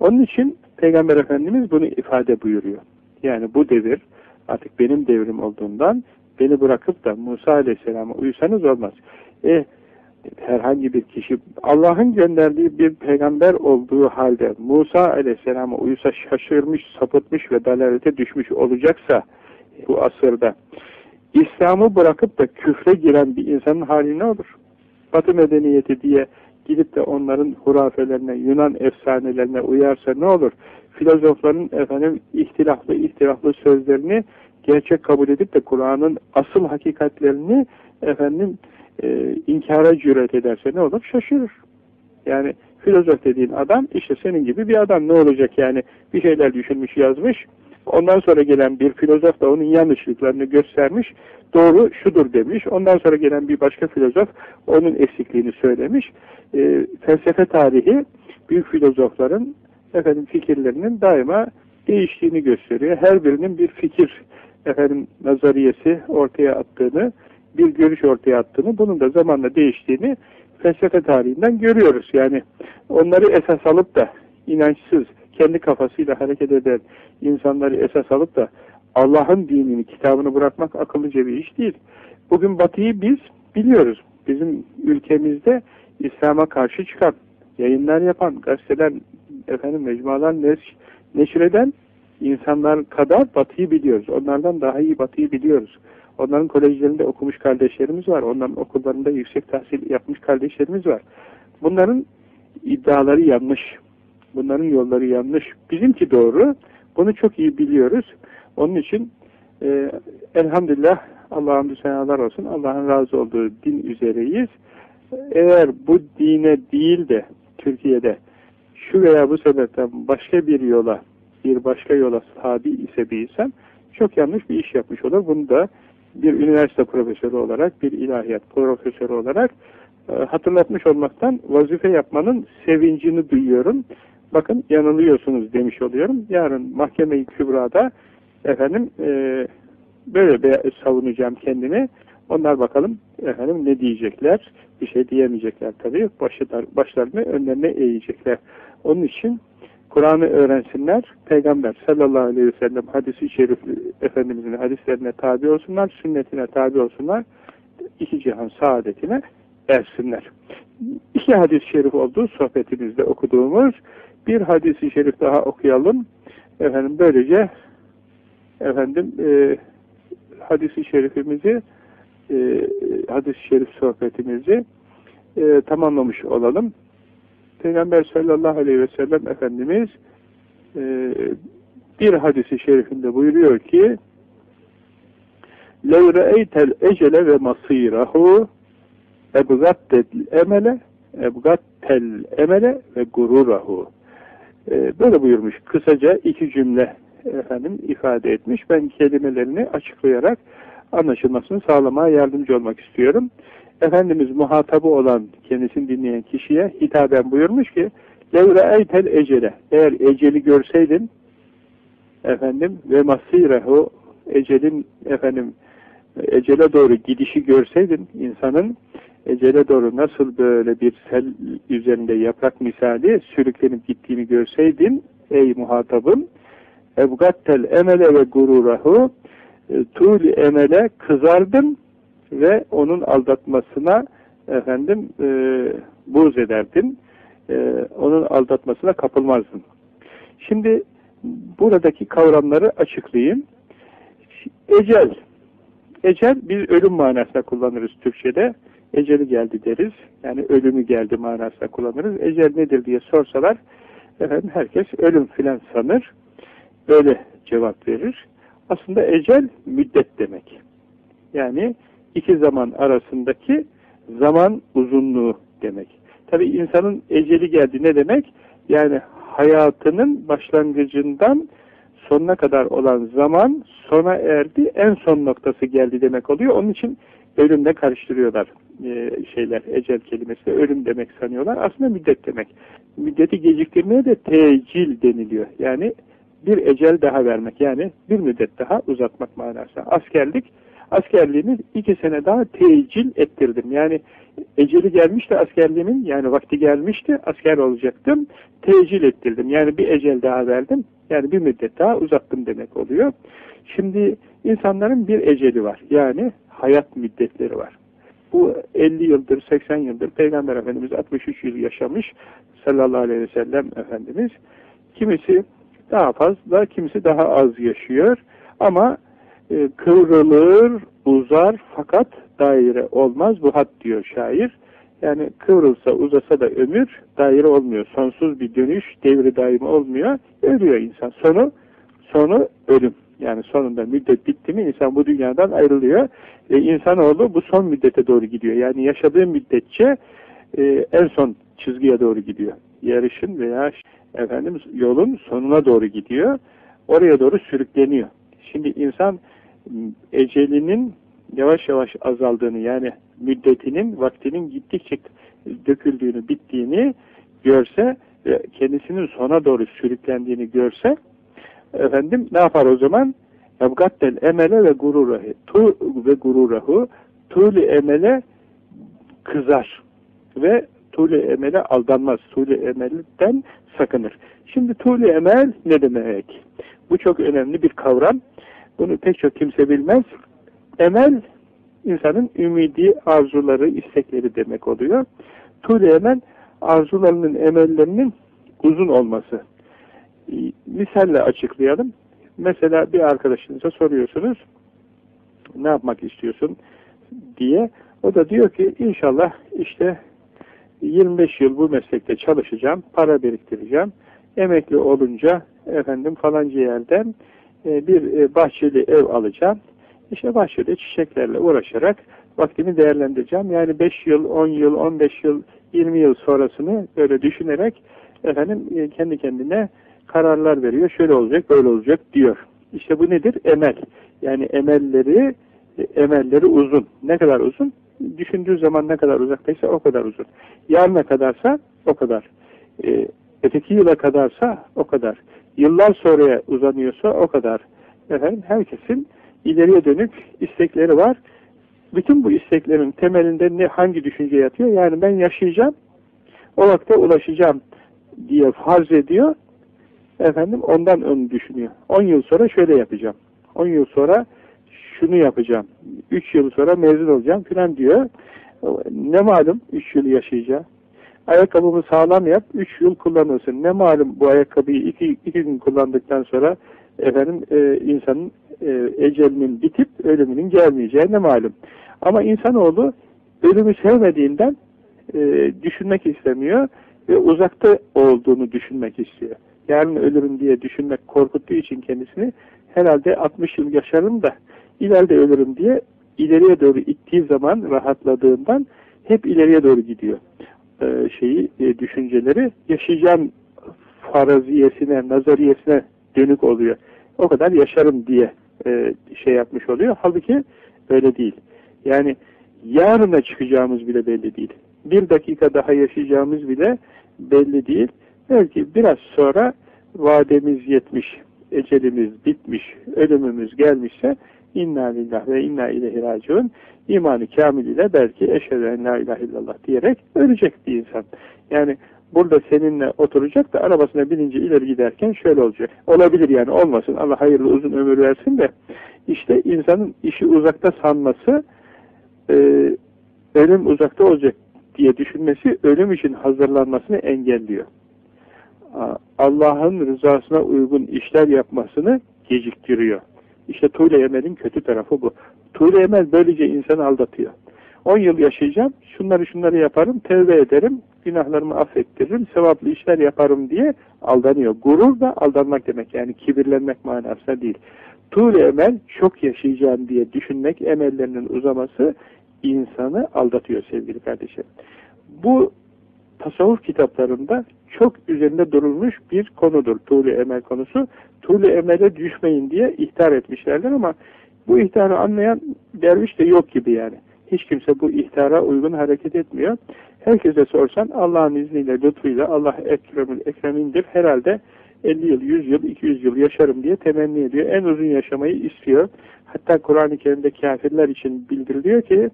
Onun için Peygamber Efendimiz bunu ifade buyuruyor. Yani bu devir artık benim devrim olduğundan beni bırakıp da Musa Aleyhisselam'a uysanız olmaz. E, herhangi bir kişi Allah'ın gönderdiği bir peygamber olduğu halde Musa Aleyhisselam'a uysa şaşırmış, sapıtmış ve dalalete düşmüş olacaksa bu asırda İslam'ı bırakıp da küfre giren bir insanın hali ne olur? Batı medeniyeti diye gidip de onların hurafelerine, Yunan efsanelerine uyarsa ne olur? Filozofların efendim ihtilaflı ihtilaflı sözlerini gerçek kabul edip de Kur'an'ın asıl hakikatlerini efendim e, inkara cüret ederse ne olur? Şaşırır. Yani filozof dediğin adam işte senin gibi bir adam. Ne olacak yani? Bir şeyler düşünmüş yazmış. Ondan sonra gelen bir filozof da onun yanlışlıklarını göstermiş. Doğru şudur demiş. Ondan sonra gelen bir başka filozof onun eksikliğini söylemiş. E, felsefe tarihi büyük filozofların efendim fikirlerinin daima değiştiğini gösteriyor. Her birinin bir fikir efendim nazariyesi ortaya attığını bir görüş ortaya attığını, bunun da zamanla değiştiğini felsefe tarihinden görüyoruz. Yani onları esas alıp da inançsız, kendi kafasıyla hareket eden insanları esas alıp da Allah'ın dinini, kitabını bırakmak akıllıca bir iş değil. Bugün Batı'yı biz biliyoruz. Bizim ülkemizde İslam'a karşı çıkan, yayınlar yapan, gazeteler, efendim mecmualar neş, neşreden insanlar kadar Batı'yı biliyoruz. Onlardan daha iyi Batı'yı biliyoruz. Onların kolejlerinde okumuş kardeşlerimiz var. Onların okullarında yüksek tahsil yapmış kardeşlerimiz var. Bunların iddiaları yanlış. Bunların yolları yanlış. Bizimki doğru. Bunu çok iyi biliyoruz. Onun için e, elhamdülillah Allah'ın senalar olsun. Allah'ın razı olduğu din üzereyiz. Eğer bu dine değil de Türkiye'de şu veya bu sebepten başka bir yola bir başka yola tabi ise bir çok yanlış bir iş yapmış olur. Bunu da bir üniversite profesörü olarak, bir ilahiyat profesörü olarak e, hatırlatmış olmaktan vazife yapmanın sevincini duyuyorum. Bakın yanılıyorsunuz demiş oluyorum. Yarın mahkeme-i kübrada efendim e, böyle bir savunacağım kendimi. Onlar bakalım efendim ne diyecekler. Bir şey diyemeyecekler tabii. Başlar, başlarını önlerine eğecekler. Onun için Kur'an'ı öğrensinler, Peygamber sallallahu aleyhi ve sellem hadisi şerif Efendimizin hadislerine tabi olsunlar, sünnetine tabi olsunlar, iki cihan saadetine ersinler. İki hadis-i şerif oldu sohbetimizde okuduğumuz. Bir hadisi şerif daha okuyalım. Efendim böylece efendim e, hadisi şerifimizi e, hadis-i şerif sohbetimizi e, tamamlamış olalım. Peygamber sallallahu aleyhi ve sellem Efendimiz e, bir hadisi şerifinde buyuruyor ki لَوْ رَأَيْتَ الْاَجَلَ وَمَصِيرَهُ اَبْغَتَّ الْاَمَلَ اَبْغَتَّ الْاَمَلَ ve gururahu. E, böyle buyurmuş. Kısaca iki cümle efendim ifade etmiş. Ben kelimelerini açıklayarak anlaşılmasını sağlamaya yardımcı olmak istiyorum. Efendimiz muhatabı olan kendisini dinleyen kişiye hitaben buyurmuş ki levre eytel ecele. Eğer eceli görseydin efendim ve masirehu ecelin efendim ecele doğru gidişi görseydin insanın ecele doğru nasıl böyle bir sel üzerinde yaprak misali sürüklenip gittiğini görseydin ey muhatabım ebgattel emele ve gururahu e, tul emele kızardın ve onun aldatmasına efendim e, buğz ederdin. E, onun aldatmasına kapılmazdın. Şimdi buradaki kavramları açıklayayım. Ecel. Ecel biz ölüm manasında kullanırız Türkçe'de. Eceli geldi deriz. Yani ölümü geldi manasında kullanırız. Ecel nedir diye sorsalar efendim herkes ölüm filan sanır. Böyle cevap verir. Aslında ecel müddet demek. Yani iki zaman arasındaki zaman uzunluğu demek. Tabi insanın eceli geldi ne demek? Yani hayatının başlangıcından sonuna kadar olan zaman sona erdi, en son noktası geldi demek oluyor. Onun için ölümle karıştırıyorlar e, şeyler, ecel kelimesi ölüm demek sanıyorlar. Aslında müddet demek. Müddeti geciktirmeye de tecil deniliyor. Yani bir ecel daha vermek. Yani bir müddet daha uzatmak manası. Askerlik, askerliğimi iki sene daha tecil ettirdim. Yani eceli gelmişti askerliğimin, yani vakti gelmişti, asker olacaktım, tecil ettirdim. Yani bir ecel daha verdim, yani bir müddet daha uzattım demek oluyor. Şimdi insanların bir eceli var. Yani hayat müddetleri var. Bu 50 yıldır, 80 yıldır Peygamber Efendimiz 63 yıl yaşamış sallallahu aleyhi ve sellem Efendimiz. Kimisi daha fazla, kimisi daha az yaşıyor. Ama e, kıvrılır, uzar fakat daire olmaz. Bu hat diyor şair. Yani kıvrılsa, uzasa da ömür daire olmuyor. Sonsuz bir dönüş, devri daimi olmuyor. Ölüyor insan. Sonu, sonu ölüm. Yani sonunda müddet bitti mi insan bu dünyadan ayrılıyor. E, insanoğlu bu son müddete doğru gidiyor. Yani yaşadığı müddetçe e, en son çizgiye doğru gidiyor. Yarışın veya efendim yolun sonuna doğru gidiyor. Oraya doğru sürükleniyor. Şimdi insan ecelinin yavaş yavaş azaldığını yani müddetinin, vaktinin gittikçe döküldüğünü, bittiğini görse ve kendisinin sona doğru sürüklendiğini görse efendim ne yapar o zaman? Ebgattel emele ve gururahu tu ve gururahu tuli emele kızar ve tuli emele aldanmaz. Tuli emelden sakınır. Şimdi tuli emel ne demek? Bu çok önemli bir kavram. Bunu pek çok kimse bilmez. Emel insanın ümidi, arzuları, istekleri demek oluyor. Tuli emel arzularının, emellerinin uzun olması. Misalle açıklayalım. Mesela bir arkadaşınıza soruyorsunuz ne yapmak istiyorsun diye. O da diyor ki inşallah işte 25 yıl bu meslekte çalışacağım, para biriktireceğim. Emekli olunca efendim falanca yerden bir e, bahçeli ev alacağım. İşte bahçede çiçeklerle uğraşarak vaktimi değerlendireceğim. Yani 5 yıl, 10 yıl, 15 yıl, 20 yıl sonrasını böyle düşünerek efendim e, kendi kendine kararlar veriyor. Şöyle olacak, böyle olacak diyor. İşte bu nedir? Emel. Yani emelleri emelleri uzun. Ne kadar uzun? Düşündüğü zaman ne kadar uzaktaysa o kadar uzun. Yarına kadarsa o kadar. E, öteki yıla kadarsa o kadar. Yıllar sonraya uzanıyorsa o kadar. Efendim herkesin ileriye dönük istekleri var. Bütün bu isteklerin temelinde ne hangi düşünce yatıyor? Yani ben yaşayacağım, o vakte ulaşacağım diye farz ediyor efendim ondan ön düşünüyor. 10 yıl sonra şöyle yapacağım. 10 yıl sonra şunu yapacağım. 3 yıl sonra mezun olacağım filan diyor. Ne malum 3 yıl yaşayacağım. Ayakkabımı sağlam yap, 3 yıl kullanırsın. Ne malum bu ayakkabıyı 2 gün kullandıktan sonra efendim e, insanın e, ecelinin bitip ölümünün gelmeyeceği ne malum. Ama insanoğlu ölümü sevmediğinden e, düşünmek istemiyor ve uzakta olduğunu düşünmek istiyor yarın ölürüm diye düşünmek korkuttuğu için kendisini herhalde 60 yıl yaşarım da ileride ölürüm diye ileriye doğru ittiği zaman rahatladığından hep ileriye doğru gidiyor. Ee, şeyi e, düşünceleri yaşayacağım faraziyesine, nazariyesine dönük oluyor. O kadar yaşarım diye e, şey yapmış oluyor. Halbuki öyle değil. Yani yarına çıkacağımız bile belli değil. Bir dakika daha yaşayacağımız bile belli değil. Belki biraz sonra vademiz yetmiş, ecelimiz bitmiş, ölümümüz gelmişse inna lillah ve inna ileyhi raciun imanı kamil ile belki eşhedü en la ilahe illallah diyerek ölecek bir insan. Yani burada seninle oturacak da arabasına binince ileri giderken şöyle olacak. Olabilir yani olmasın. Allah hayırlı uzun ömür versin de işte insanın işi uzakta sanması e, ölüm uzakta olacak diye düşünmesi ölüm için hazırlanmasını engelliyor. Allah'ın rızasına uygun işler yapmasını geciktiriyor. İşte tuğle emelin kötü tarafı bu. Tuğle emel böylece insanı aldatıyor. 10 yıl yaşayacağım, şunları şunları yaparım, tevbe ederim, günahlarımı affettiririm, sevaplı işler yaparım diye aldanıyor. Gurur da aldanmak demek yani kibirlenmek manasında değil. Tuğle emel çok yaşayacağım diye düşünmek, emellerinin uzaması insanı aldatıyor sevgili kardeşim. Bu tasavvuf kitaplarında çok üzerinde durulmuş bir konudur tuğlu emel konusu. Tuğlu emele düşmeyin diye ihtar etmişlerdir ama bu ihtarı anlayan derviş de yok gibi yani. Hiç kimse bu ihtara uygun hareket etmiyor. Herkese sorsan Allah'ın izniyle, lütfuyla Allah ekremül ekremindir. Herhalde 50 yıl, 100 yıl, 200 yıl yaşarım diye temenni ediyor. En uzun yaşamayı istiyor. Hatta Kur'an-ı Kerim'de kafirler için bildiriliyor ki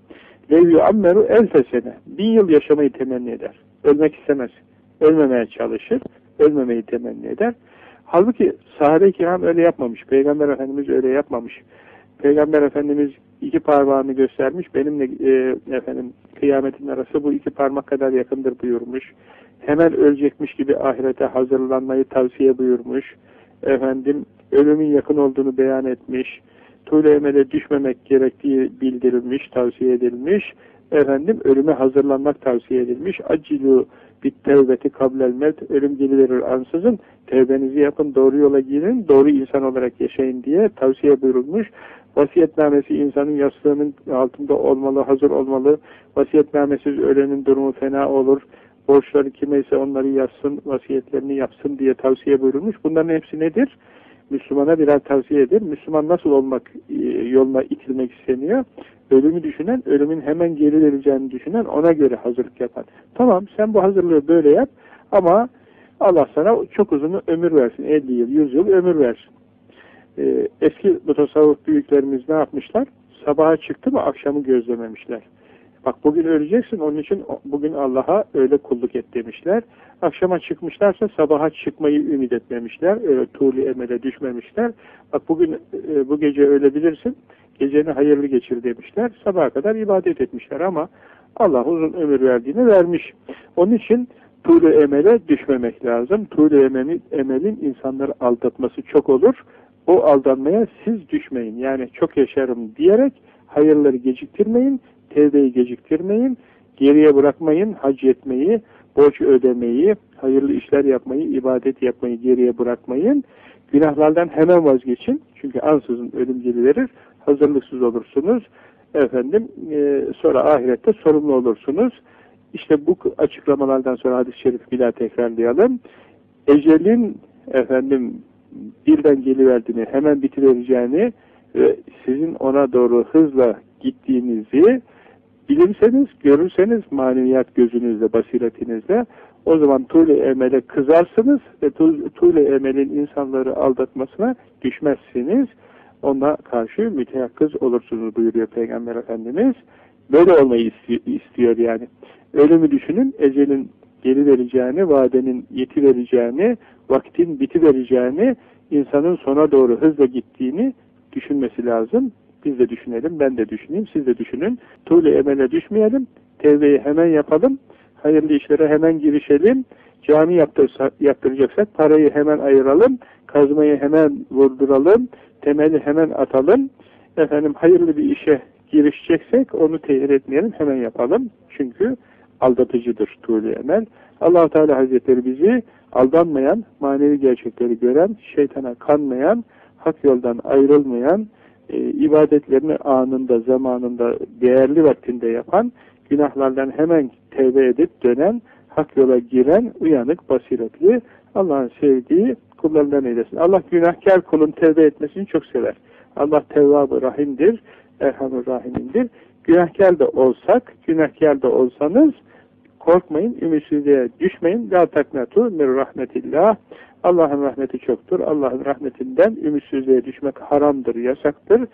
Levyu ammeru elfe sene. Bin yıl yaşamayı temenni eder. Ölmek istemez. Ölmemeye çalışır. Ölmemeyi temenni eder. Halbuki sahabe-i kiram öyle yapmamış. Peygamber Efendimiz öyle yapmamış. Peygamber Efendimiz iki parmağını göstermiş. Benimle e, efendim kıyametin arası bu iki parmak kadar yakındır buyurmuş. Hemen ölecekmiş gibi ahirete hazırlanmayı tavsiye buyurmuş. Efendim ölümün yakın olduğunu beyan etmiş. Tuğle düşmemek gerektiği bildirilmiş, tavsiye edilmiş. Efendim ölüme hazırlanmak tavsiye edilmiş. Acilu bit tevbeti kablel mevt ölüm geliverir ansızın. Tevbenizi yapın doğru yola girin doğru insan olarak yaşayın diye tavsiye buyurulmuş. Vasiyetnamesi insanın yastığının altında olmalı hazır olmalı. Vasiyetnamesiz ölenin durumu fena olur. Borçları kimeyse onları yazsın vasiyetlerini yapsın diye tavsiye buyurulmuş. Bunların hepsi nedir? Müslümana birer tavsiye edir. Müslüman nasıl olmak e, yoluna itilmek isteniyor? Ölümü düşünen, ölümün hemen geri vereceğini düşünen ona göre hazırlık yapan. Tamam sen bu hazırlığı böyle yap ama Allah sana çok uzun ömür versin. 50 yıl, 100 yıl ömür versin. Ee, eski mutasavvuf büyüklerimiz ne yapmışlar? Sabaha çıktı mı akşamı gözlememişler. Bak bugün öleceksin onun için bugün Allah'a öyle kulluk et demişler. Akşama çıkmışlarsa sabaha çıkmayı ümit etmemişler. Öyle tuğlu emele düşmemişler. Bak bugün e, bu gece ölebilirsin. Geceni hayırlı geçir demişler. Sabaha kadar ibadet etmişler ama Allah uzun ömür verdiğini vermiş. Onun için tuğlu emele düşmemek lazım. Tuğlu emelin insanları aldatması çok olur. O aldanmaya siz düşmeyin. Yani çok yaşarım diyerek hayırları geciktirmeyin tevbeyi geciktirmeyin, geriye bırakmayın, hac etmeyi, borç ödemeyi, hayırlı işler yapmayı, ibadet yapmayı geriye bırakmayın. Günahlardan hemen vazgeçin. Çünkü ansızın ölüm geliverir. Hazırlıksız olursunuz. Efendim e, sonra ahirette sorumlu olursunuz. İşte bu açıklamalardan sonra hadis-i şerif bir daha tekrarlayalım. Ecelin efendim birden geliverdiğini, hemen bitivereceğini ve sizin ona doğru hızla gittiğinizi bilirseniz, görürseniz maneviyat gözünüzle, basiretinizle o zaman tuğle emele kızarsınız ve tuğle emelin insanları aldatmasına düşmezsiniz. Ona karşı müteyakkız olursunuz buyuruyor Peygamber Efendimiz. Böyle olmayı istiyor yani. Ölümü düşünün, ecelin geri vereceğini, vadenin yeti vereceğini, vaktin biti vereceğini, insanın sona doğru hızla gittiğini düşünmesi lazım. Biz de düşünelim, ben de düşüneyim, siz de düşünün. Tuğle emele düşmeyelim, tevbeyi hemen yapalım, hayırlı işlere hemen girişelim, cami yaptırsa, yaptıracaksak parayı hemen ayıralım, kazmayı hemen vurduralım, temeli hemen atalım, efendim hayırlı bir işe girişeceksek onu tehir etmeyelim, hemen yapalım. Çünkü aldatıcıdır tuğle emel. allah Teala Hazretleri bizi aldanmayan, manevi gerçekleri gören, şeytana kanmayan, hak yoldan ayrılmayan, e, ibadetlerini anında, zamanında, değerli vaktinde yapan, günahlardan hemen tevbe edip dönen, hak yola giren, uyanık, basiretli, Allah'ın sevdiği kullarından eylesin. Allah günahkar kulun tevbe etmesini çok sever. Allah tevvab rahimdir, erhamur rahimindir. Günahkar da olsak, günahkar da olsanız, korkmayın, ümitsizliğe düşmeyin. La taknatu mir rahmetillah. Allah'ın rahmeti çoktur. Allah'ın rahmetinden ümitsizliğe düşmek haramdır, yasaktır.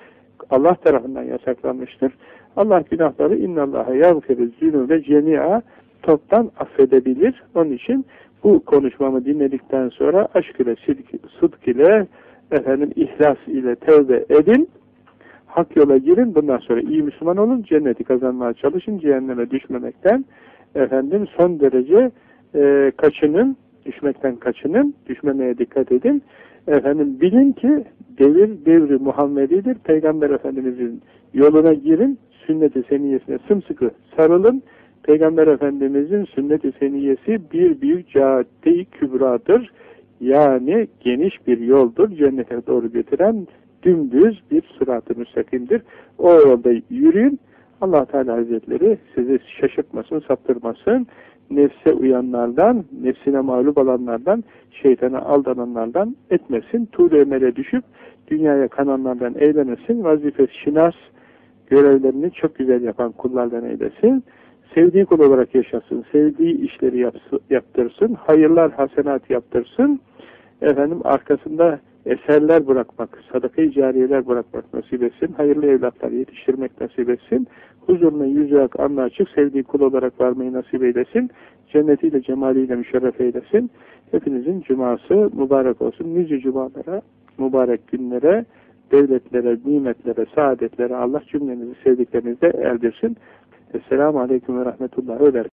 Allah tarafından yasaklanmıştır. Allah günahları innallaha yağfiru zünube cemi'a toptan affedebilir. Onun için bu konuşmamı dinledikten sonra aşk ile, sıdk ile, efendim, ihlas ile tevbe edin. Hak yola girin. Bundan sonra iyi Müslüman olun. Cenneti kazanmaya çalışın. Cehenneme düşmemekten efendim son derece e, kaçının düşmekten kaçının, düşmemeye dikkat edin. Efendim bilin ki devir devri Muhammedidir. Peygamber Efendimizin yoluna girin, sünnet-i seniyesine sımsıkı sarılın. Peygamber Efendimizin sünnet-i seniyesi bir büyük cadde-i kübradır. Yani geniş bir yoldur. Cennete doğru götüren dümdüz bir sırat-ı müstakimdir. O yolda yürüyün. allah Teala Hazretleri sizi şaşırtmasın, saptırmasın nefse uyanlardan, nefsine mağlup olanlardan, şeytana aldananlardan etmesin. Tuğle emele düşüp dünyaya kananlardan eğlenesin. Vazife şinas görevlerini çok güzel yapan kullardan eylesin. Sevdiği kul olarak yaşasın, sevdiği işleri yapsın, yaptırsın, hayırlar, hasenat yaptırsın. Efendim arkasında eserler bırakmak, sadaka-i cariyeler bırakmak nasip etsin, hayırlı evlatlar yetiştirmek nasip etsin, huzuruna yüzü ak, anla açık, sevdiği kul olarak varmayı nasip eylesin, cennetiyle, cemaliyle müşerref eylesin. Hepinizin cuması mübarek olsun. Nice cumalara, mübarek günlere, devletlere, nimetlere, saadetlere Allah cümlenizi sevdiklerinizde erdirsin. Esselamu Aleyküm ve Rahmetullah. Öder.